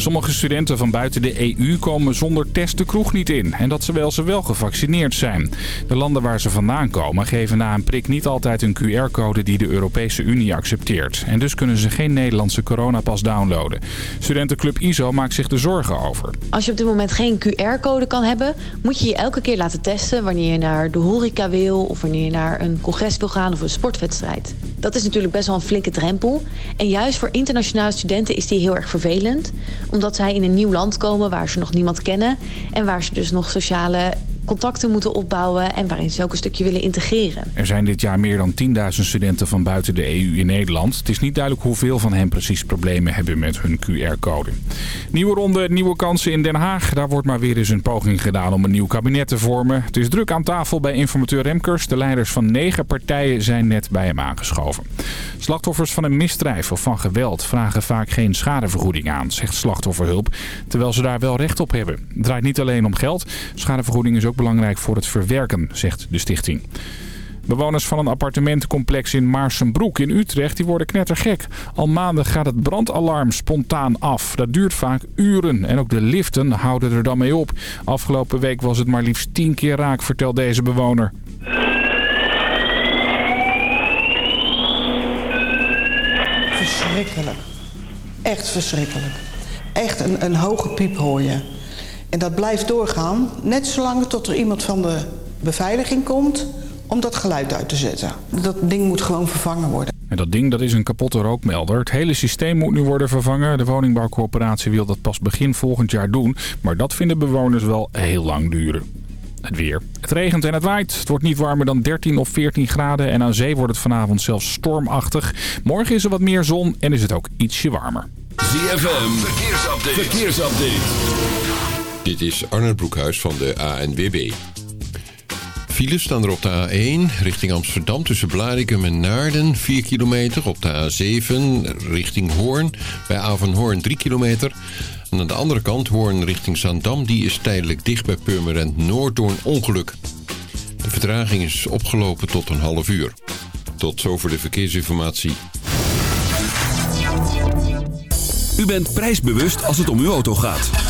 Sommige studenten van buiten de EU komen zonder test de kroeg niet in. En dat terwijl ze wel gevaccineerd zijn. De landen waar ze vandaan komen geven na een prik niet altijd een QR-code die de Europese Unie accepteert. En dus kunnen ze geen Nederlandse coronapas downloaden. Studentenclub ISO maakt zich er zorgen over. Als je op dit moment geen QR-code kan hebben... moet je je elke keer laten testen wanneer je naar de horeca wil... of wanneer je naar een congres wil gaan of een sportwedstrijd. Dat is natuurlijk best wel een flinke drempel. En juist voor internationale studenten is die heel erg vervelend omdat zij in een nieuw land komen waar ze nog niemand kennen. En waar ze dus nog sociale contacten moeten opbouwen en waarin ze ook een stukje willen integreren. Er zijn dit jaar meer dan 10.000 studenten van buiten de EU in Nederland. Het is niet duidelijk hoeveel van hen precies problemen hebben met hun QR-code. Nieuwe ronde, nieuwe kansen in Den Haag. Daar wordt maar weer eens een poging gedaan om een nieuw kabinet te vormen. Het is druk aan tafel bij informateur Remkers. De leiders van negen partijen zijn net bij hem aangeschoven. Slachtoffers van een misdrijf of van geweld vragen vaak geen schadevergoeding aan, zegt slachtofferhulp. Terwijl ze daar wel recht op hebben. Het draait niet alleen om geld. Schadevergoeding is ook belangrijk voor het verwerken, zegt de stichting. Bewoners van een appartementencomplex in Maarsenbroek in Utrecht die worden knettergek. Al maanden gaat het brandalarm spontaan af. Dat duurt vaak uren en ook de liften houden er dan mee op. Afgelopen week was het maar liefst tien keer raak, vertelt deze bewoner. Verschrikkelijk. Echt verschrikkelijk. Echt een, een hoge piep hoor je. En dat blijft doorgaan, net zolang tot er iemand van de beveiliging komt om dat geluid uit te zetten. Dat ding moet gewoon vervangen worden. En dat ding dat is een kapotte rookmelder. Het hele systeem moet nu worden vervangen. De woningbouwcorporatie wil dat pas begin volgend jaar doen. Maar dat vinden bewoners wel heel lang duren. Het weer. Het regent en het waait. Het wordt niet warmer dan 13 of 14 graden. En aan zee wordt het vanavond zelfs stormachtig. Morgen is er wat meer zon en is het ook ietsje warmer. ZFM. Verkeersupdate. Verkeersupdate. Dit is Arnold Broekhuis van de ANWB. Files staan er op de A1 richting Amsterdam tussen Blaricum en Naarden 4 kilometer. Op de A7 richting Hoorn bij Avanhoorn 3 kilometer. En aan de andere kant Hoorn richting Zandam die is tijdelijk dicht bij Purmerend Noord door een ongeluk. De vertraging is opgelopen tot een half uur. Tot zover de verkeersinformatie. U bent prijsbewust als het om uw auto gaat.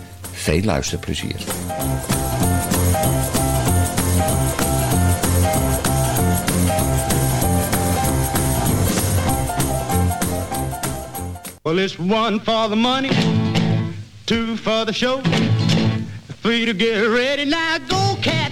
Veel luisterplezier. Well, it's one for the money, two for the show, three to get ready. Now go, cat,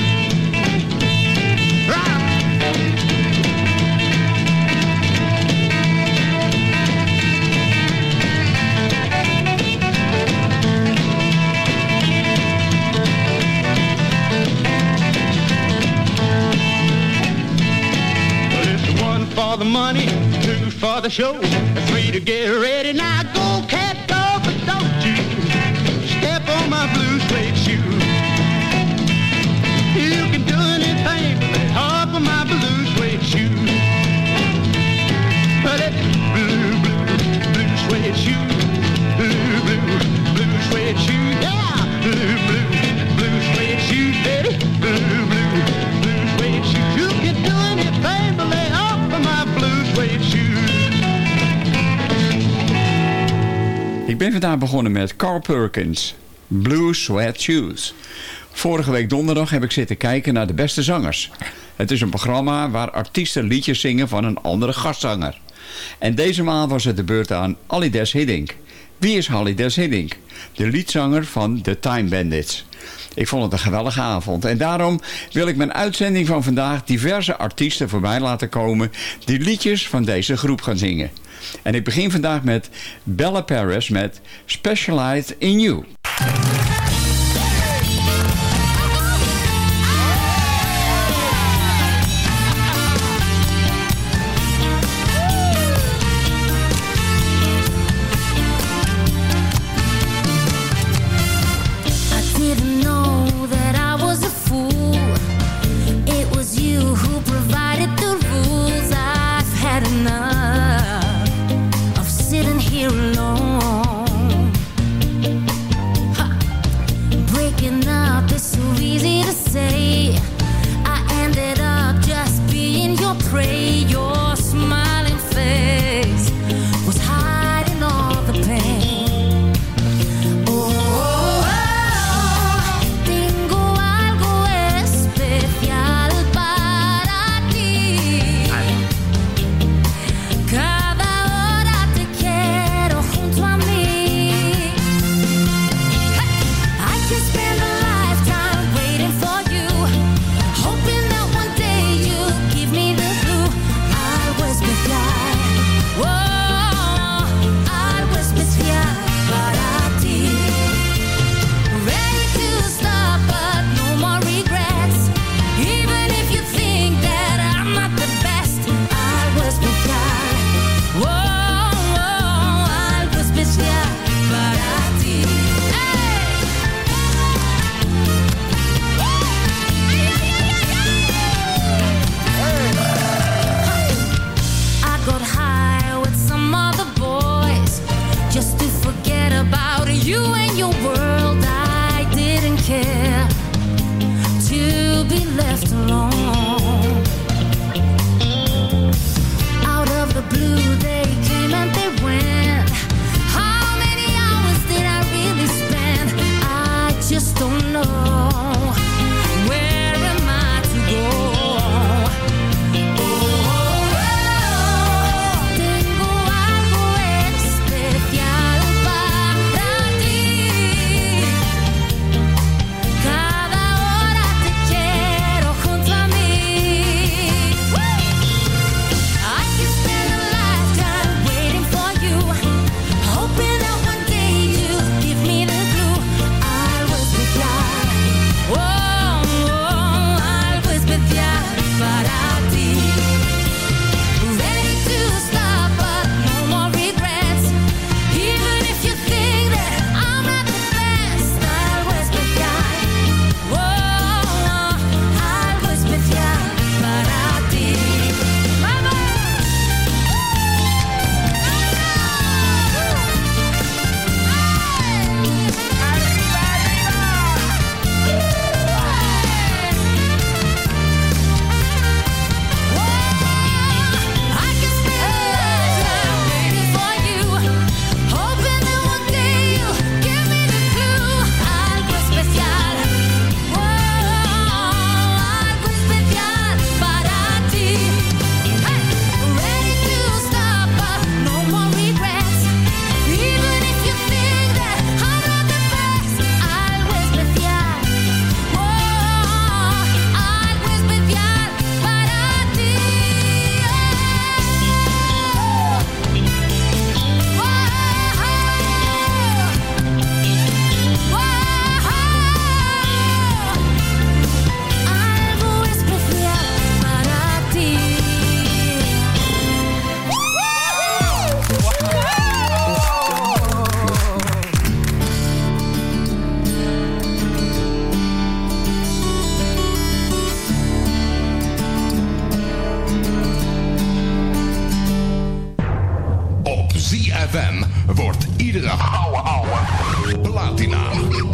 For the show, three to get ready. Now go, cat, Vandaag begonnen met Carl Perkins, Blue Sweat Shoes. Vorige week donderdag heb ik zitten kijken naar de beste zangers. Het is een programma waar artiesten liedjes zingen van een andere gastzanger. En deze maal was het de beurt aan Alides Hiddink. Wie is Alides Hiddink? De liedzanger van The Time Bandits. Ik vond het een geweldige avond. En daarom wil ik mijn uitzending van vandaag diverse artiesten voorbij laten komen... die liedjes van deze groep gaan zingen. En ik begin vandaag met Bella Paris met Specialized in You. Latina.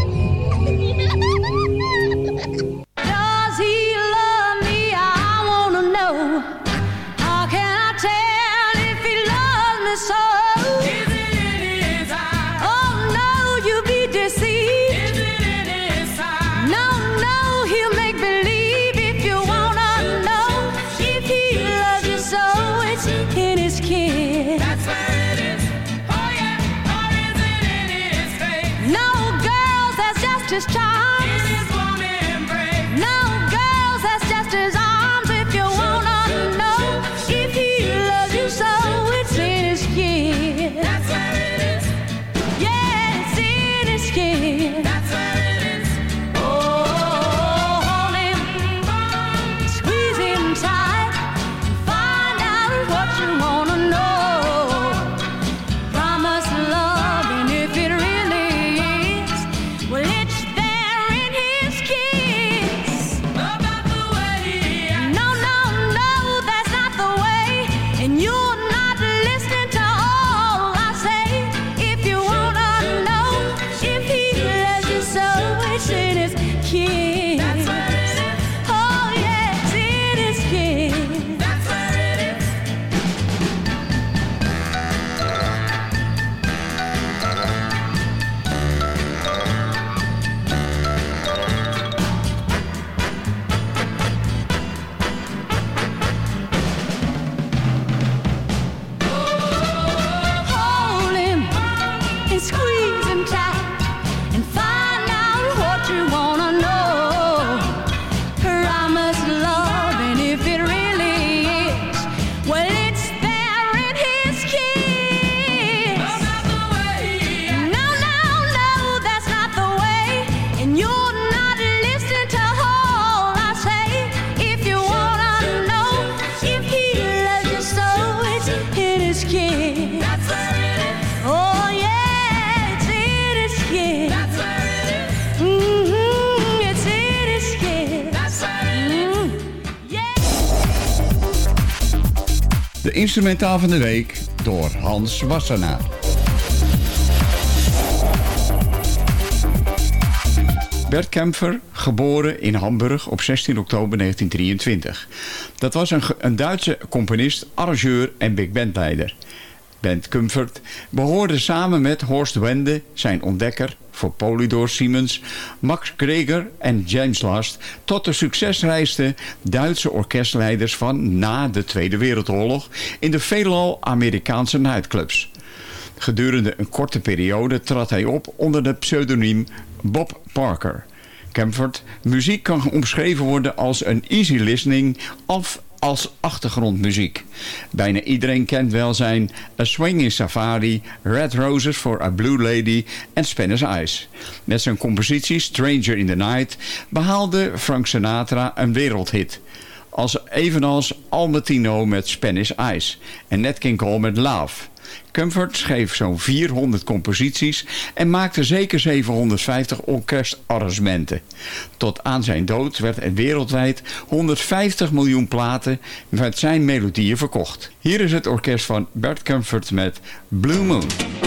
Instrumentaal van de week door Hans Wassenaar. Bert Kempfer, geboren in Hamburg op 16 oktober 1923. Dat was een, een Duitse componist, arrangeur en big bandleider. Bent Comfort behoorde samen met Horst Wende, zijn ontdekker voor Polydor Siemens, Max Greger en James Last tot de succesrijkste Duitse orkestleiders van na de Tweede Wereldoorlog in de veelal Amerikaanse nightclubs. Gedurende een korte periode trad hij op onder de pseudoniem Bob Parker. Camford, muziek kan omschreven worden als een easy listening of als achtergrondmuziek. Bijna iedereen kent wel zijn A Swinging Safari, Red Roses for a Blue Lady en Spanish Eyes. Met zijn compositie Stranger in the Night behaalde Frank Sinatra een wereldhit. Als, evenals Almatino met Spanish Eyes en Nat King Cole met Love. Comfort schreef zo'n 400 composities en maakte zeker 750 orkestarrangementen. Tot aan zijn dood werd er wereldwijd 150 miljoen platen met zijn melodieën verkocht. Hier is het orkest van Bert Comfort met Blue Moon.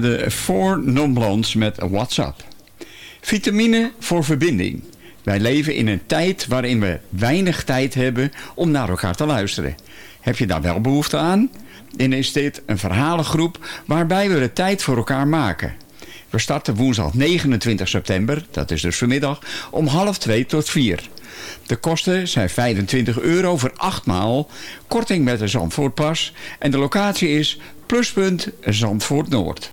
De Four Non-Blondes met WhatsApp. Vitamine voor verbinding. Wij leven in een tijd waarin we weinig tijd hebben om naar elkaar te luisteren. Heb je daar wel behoefte aan? Dan is dit een verhalengroep waarbij we de tijd voor elkaar maken. We starten woensdag 29 september, dat is dus vanmiddag, om half twee tot vier. De kosten zijn 25 euro voor acht maal, korting met de Zandvoortpas en de locatie is Pluspunt Zandvoort Noord.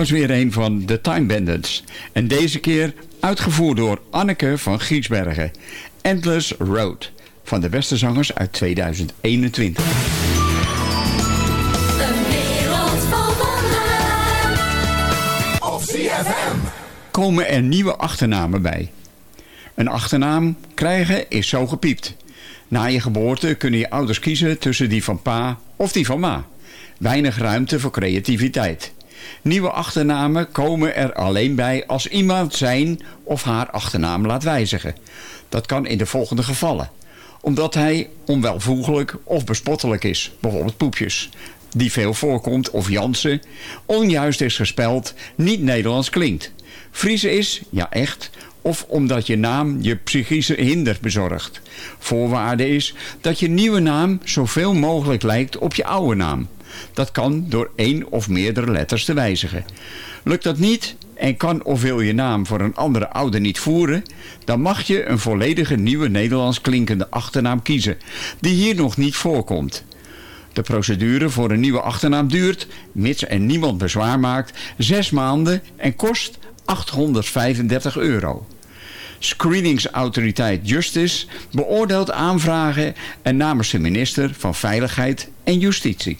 Was weer een van de Time Bandits. En deze keer uitgevoerd door Anneke van Giesbergen. Endless Road. Van de beste zangers uit 2021. Een wereld vol wonderen. Op Komen er nieuwe achternamen bij. Een achternaam krijgen is zo gepiept. Na je geboorte kunnen je ouders kiezen tussen die van pa of die van ma. Weinig ruimte voor creativiteit. Nieuwe achternamen komen er alleen bij als iemand zijn of haar achternaam laat wijzigen. Dat kan in de volgende gevallen. Omdat hij onwelvoegelijk of bespottelijk is, bijvoorbeeld poepjes, die veel voorkomt, of Jansen, onjuist is gespeld, niet Nederlands klinkt. Friese is, ja echt, of omdat je naam je psychische hinder bezorgt. Voorwaarde is dat je nieuwe naam zoveel mogelijk lijkt op je oude naam. Dat kan door één of meerdere letters te wijzigen. Lukt dat niet en kan of wil je naam voor een andere ouder niet voeren... dan mag je een volledige nieuwe Nederlands klinkende achternaam kiezen... die hier nog niet voorkomt. De procedure voor een nieuwe achternaam duurt, mits er niemand bezwaar maakt, zes maanden en kost 835 euro. Screeningsautoriteit Justice beoordeelt aanvragen en namens de minister van Veiligheid en Justitie.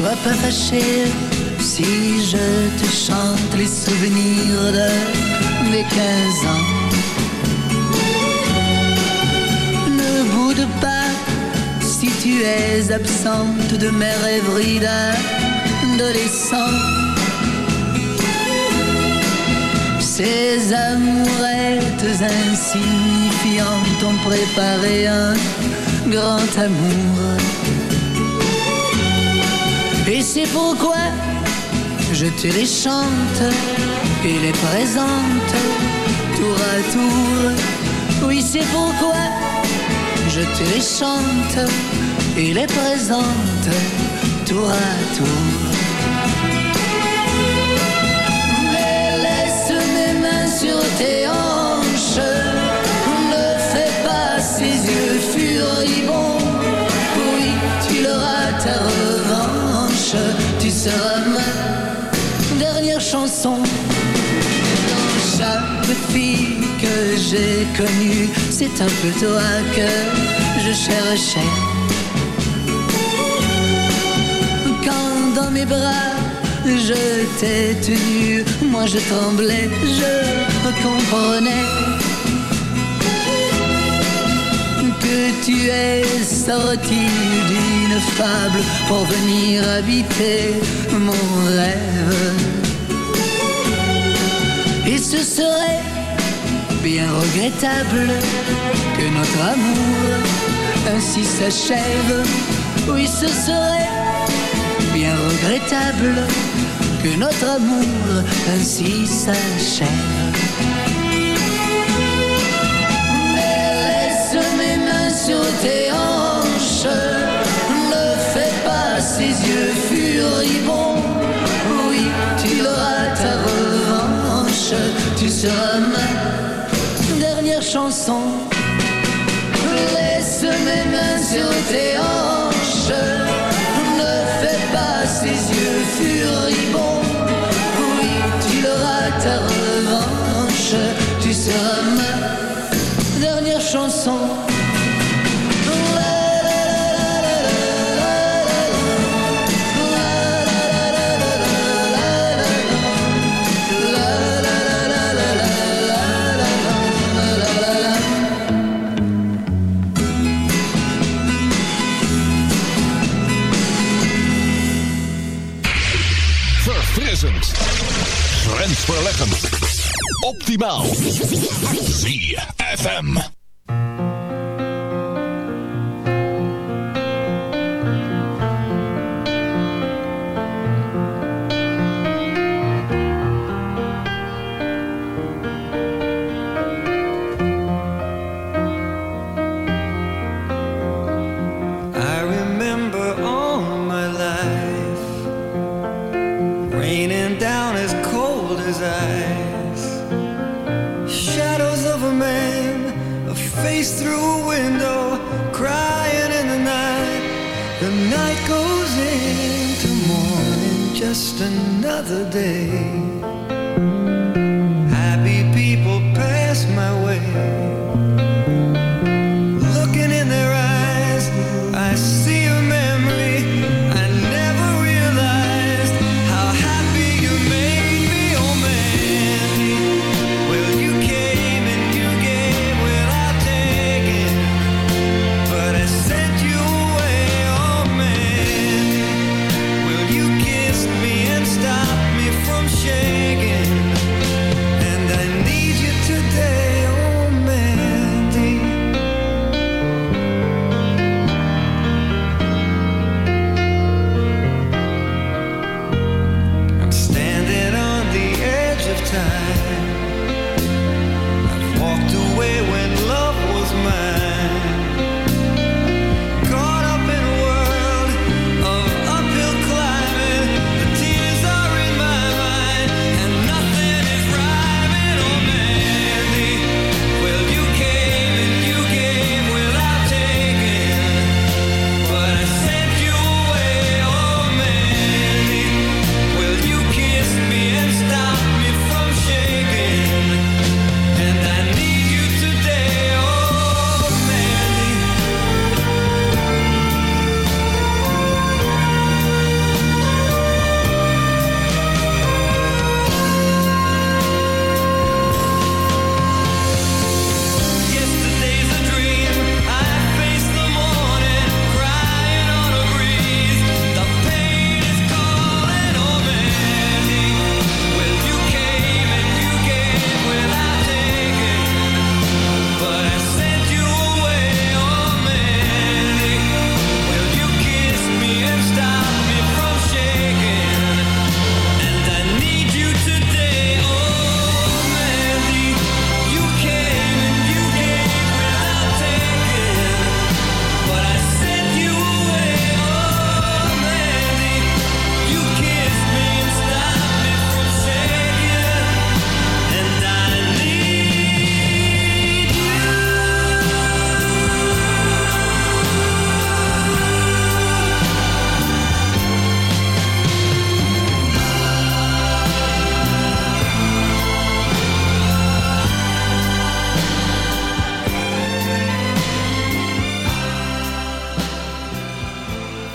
Sois pas fâché si je te chante les souvenirs de mes 15 ans. Ne boude pas si tu es absente de mes rêveries d'adolescent. Ces amourettes insignifiantes ont préparé un grand amour. Et c'est pourquoi je te les chante et les présente tour à tour. Oui, c'est pourquoi je te les chante et les présente tour à tour. Dernière chanson. Dans chaque fille que j'ai connue, c'est un peu toi que je cherchais. Quand dans mes bras je t'ai tenu, moi je tremblais, je comprenais que tu es sorti d'une fable pour venir habiter mon rêve. Et ce serait bien regrettable que notre amour ainsi s'achève. Oui, ce serait bien regrettable que notre amour ainsi s'achève. Ne fais pas ces yeux furibonds. Oui, tu auras ta revanche, tu seras ma dernière chanson. Laisse mes mains sur tes hanches, Grensverleggend. Optimaal. ZFM.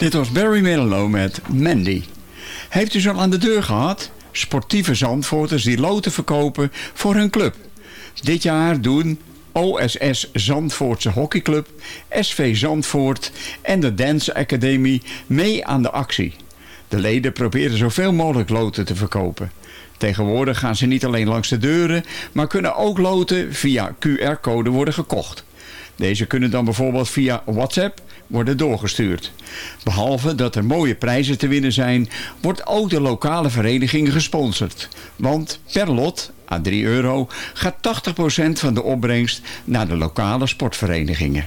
Dit was Barry Manilow met Mandy. Heeft u al aan de deur gehad? Sportieve Zandvoorters die loten verkopen voor hun club. Dit jaar doen OSS Zandvoortse Hockeyclub, SV Zandvoort en de Dance Academie mee aan de actie. De leden proberen zoveel mogelijk loten te verkopen. Tegenwoordig gaan ze niet alleen langs de deuren, maar kunnen ook loten via QR-code worden gekocht. Deze kunnen dan bijvoorbeeld via WhatsApp worden doorgestuurd. Behalve dat er mooie prijzen te winnen zijn, wordt ook de lokale vereniging gesponsord. Want per lot, aan 3 euro, gaat 80% van de opbrengst naar de lokale sportverenigingen.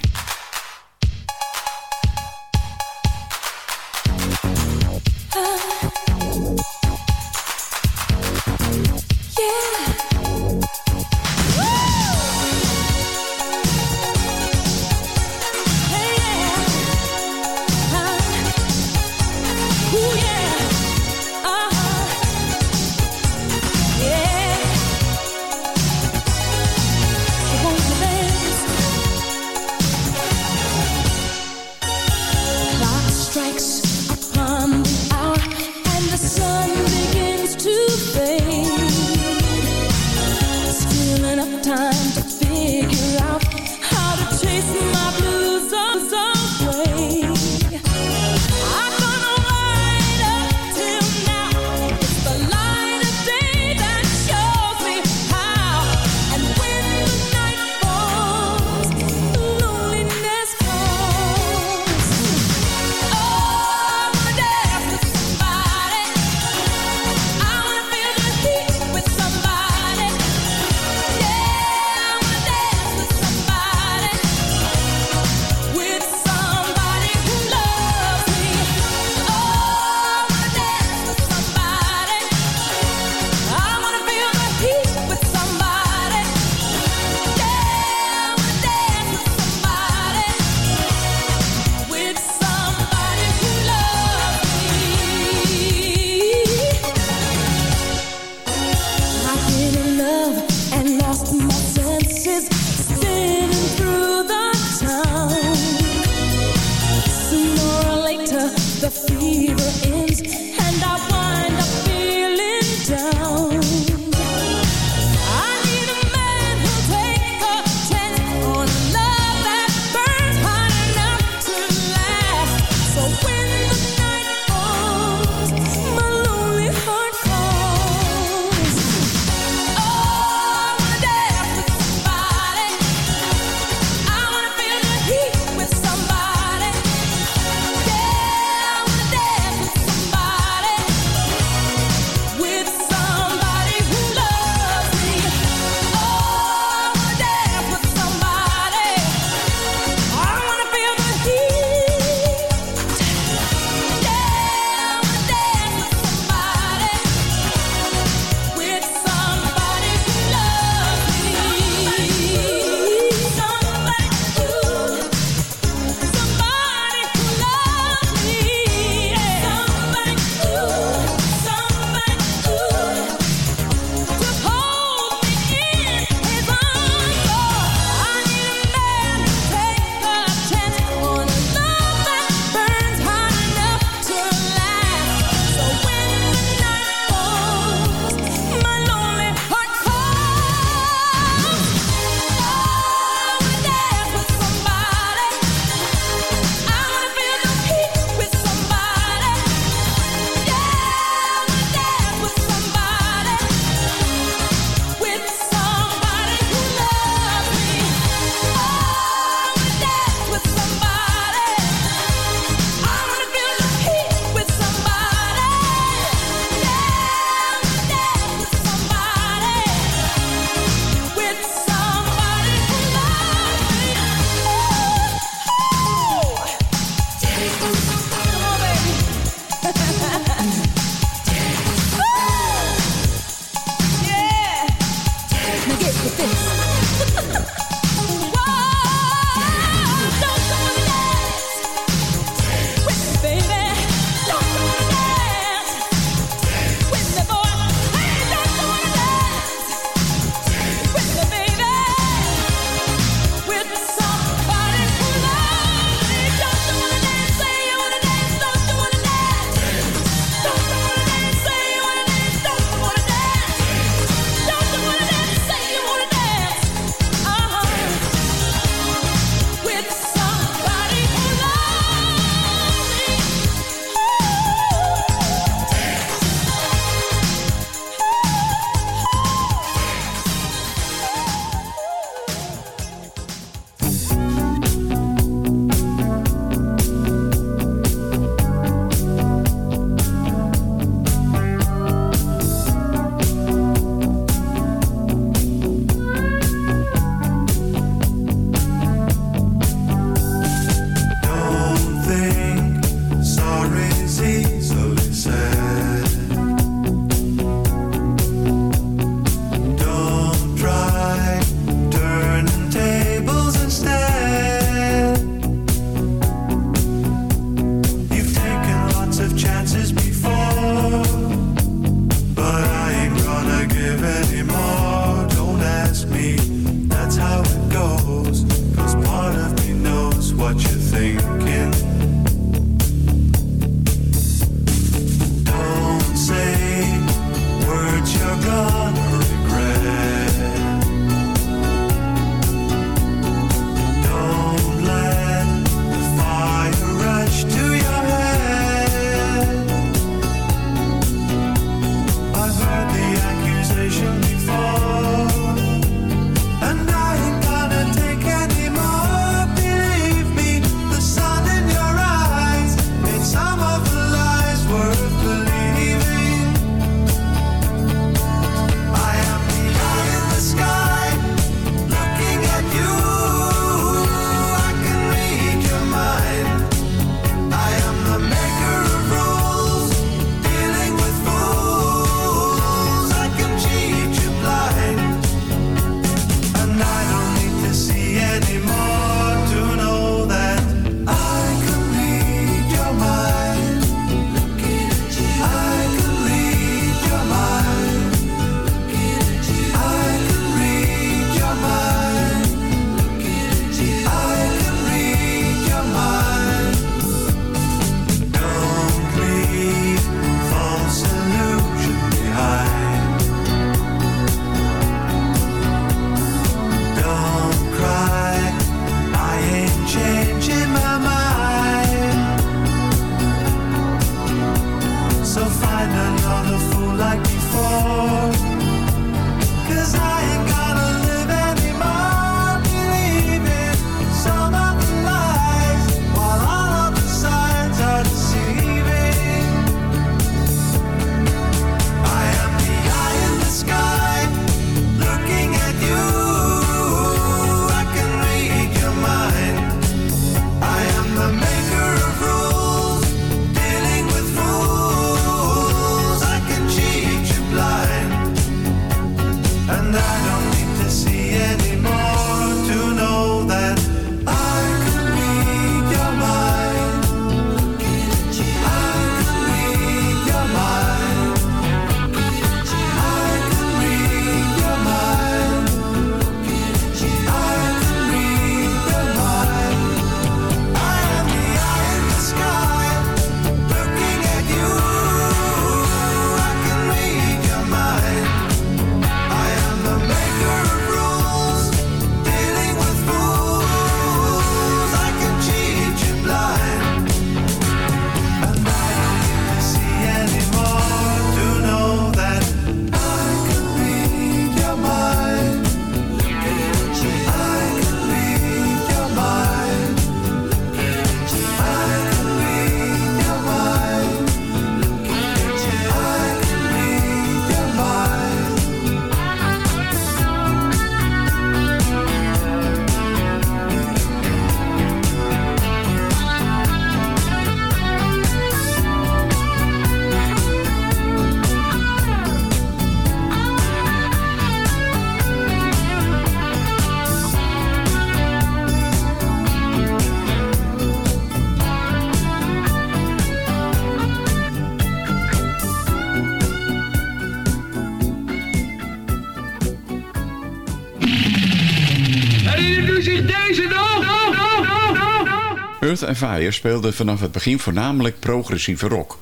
Earth and Fire speelde vanaf het begin voornamelijk progressieve rock.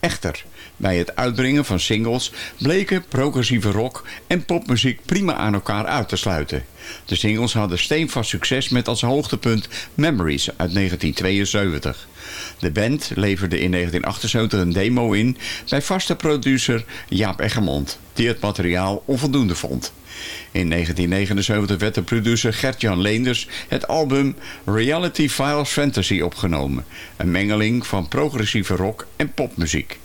Echter, bij het uitbrengen van singles bleken progressieve rock en popmuziek prima aan elkaar uit te sluiten. De singles hadden steenvast succes met als hoogtepunt Memories uit 1972. De band leverde in 1978 een demo in bij vaste producer Jaap Eggermond, die het materiaal onvoldoende vond. In 1979 werd de producer Gert-Jan Leenders het album Reality Files Fantasy opgenomen. Een mengeling van progressieve rock en popmuziek.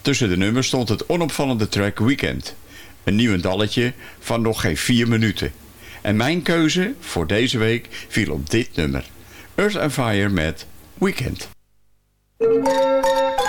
Tussen de nummers stond het onopvallende track Weekend. Een nieuw dalletje van nog geen vier minuten. En mijn keuze voor deze week viel op dit nummer. Earth and Fire met Weekend. And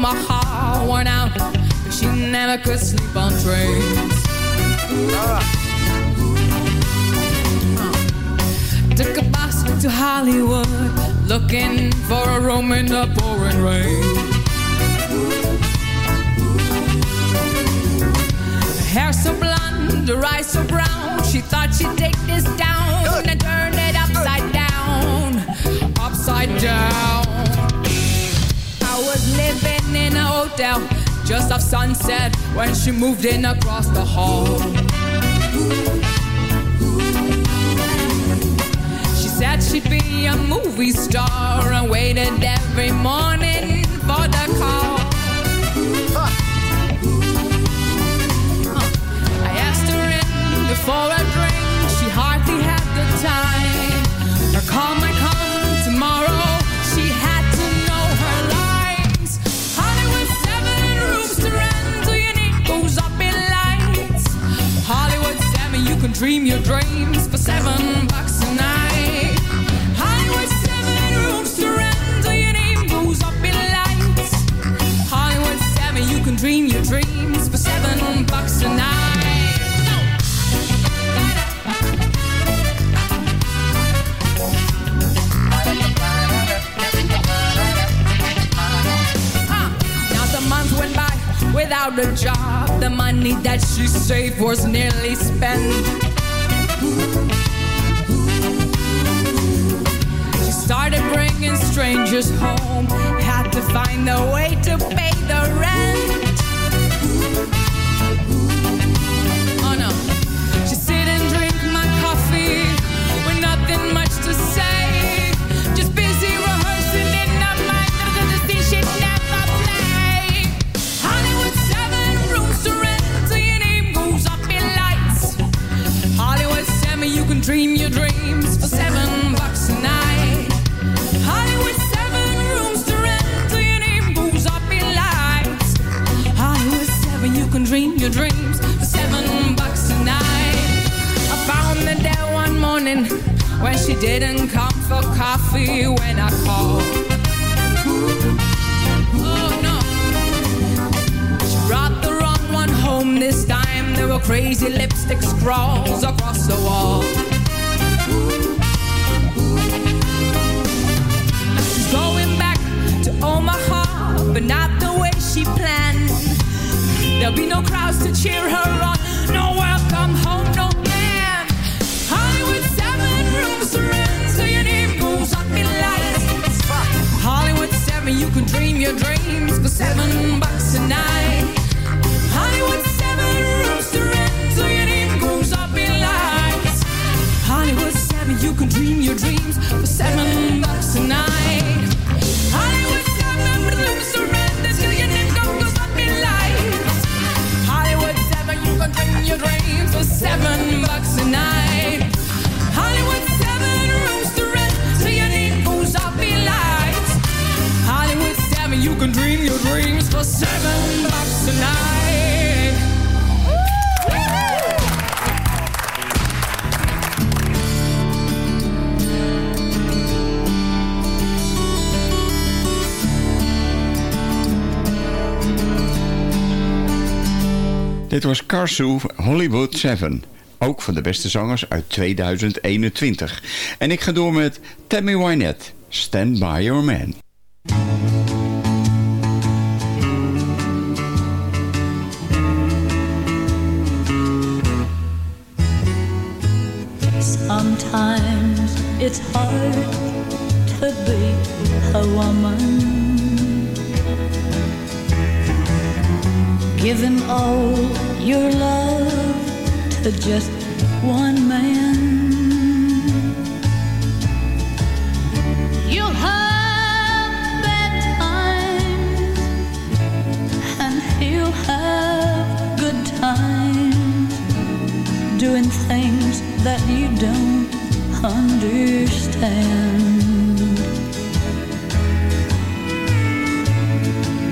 night from Omaha, worn out. She never could sleep on trains. Took a bus to Hollywood, looking for a room in the pouring rain. Hair so blonde, her eyes so brown. She thought she'd take this down and turn it upside down, upside down. I living in a hotel, just off sunset when she moved in across the hall. She said she'd be a movie star and waited every morning for the call. I asked her in before a dream your dreams for seven bucks a night. Hollywood seven rooms to rent, do you need goes up in lights? Hollywood seven, you can dream your dreams for seven bucks a night. Now the month went by without a job. The money that she saved was nearly spent. Started bringing strangers home. Had to find a Dit was Karsu Hollywood 7. Ook van de beste zangers uit 2021. En ik ga door met Tammy Wynette. Stand by your man. Sometimes it's hard to be a woman. Giving all your love to just one man. You'll have bad times, and he'll have good times doing things that you don't understand.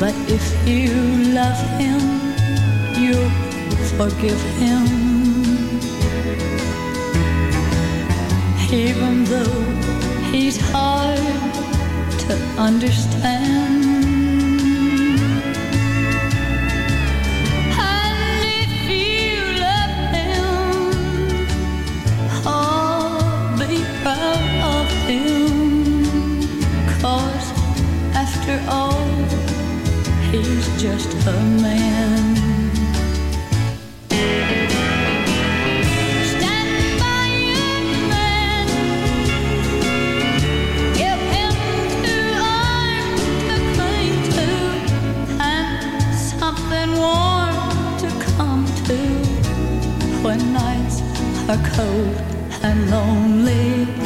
But if you love him, you'll forgive him. Even though he's hard to understand. And if you love him, oh, be proud of him. Cause after all, he's just a man. nights are cold and lonely.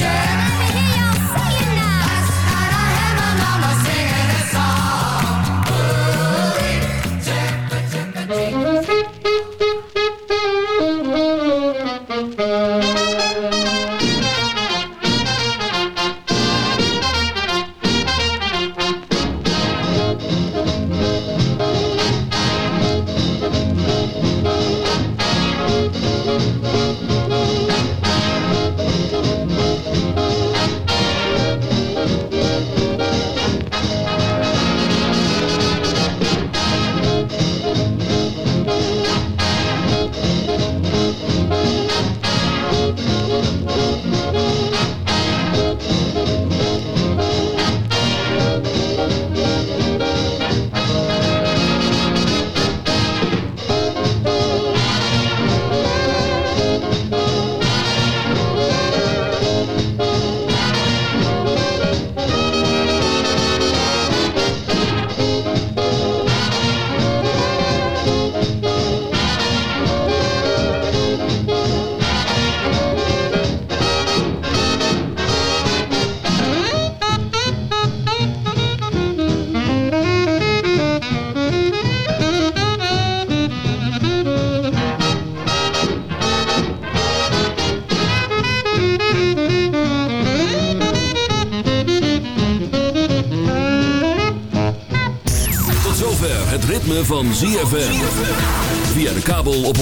future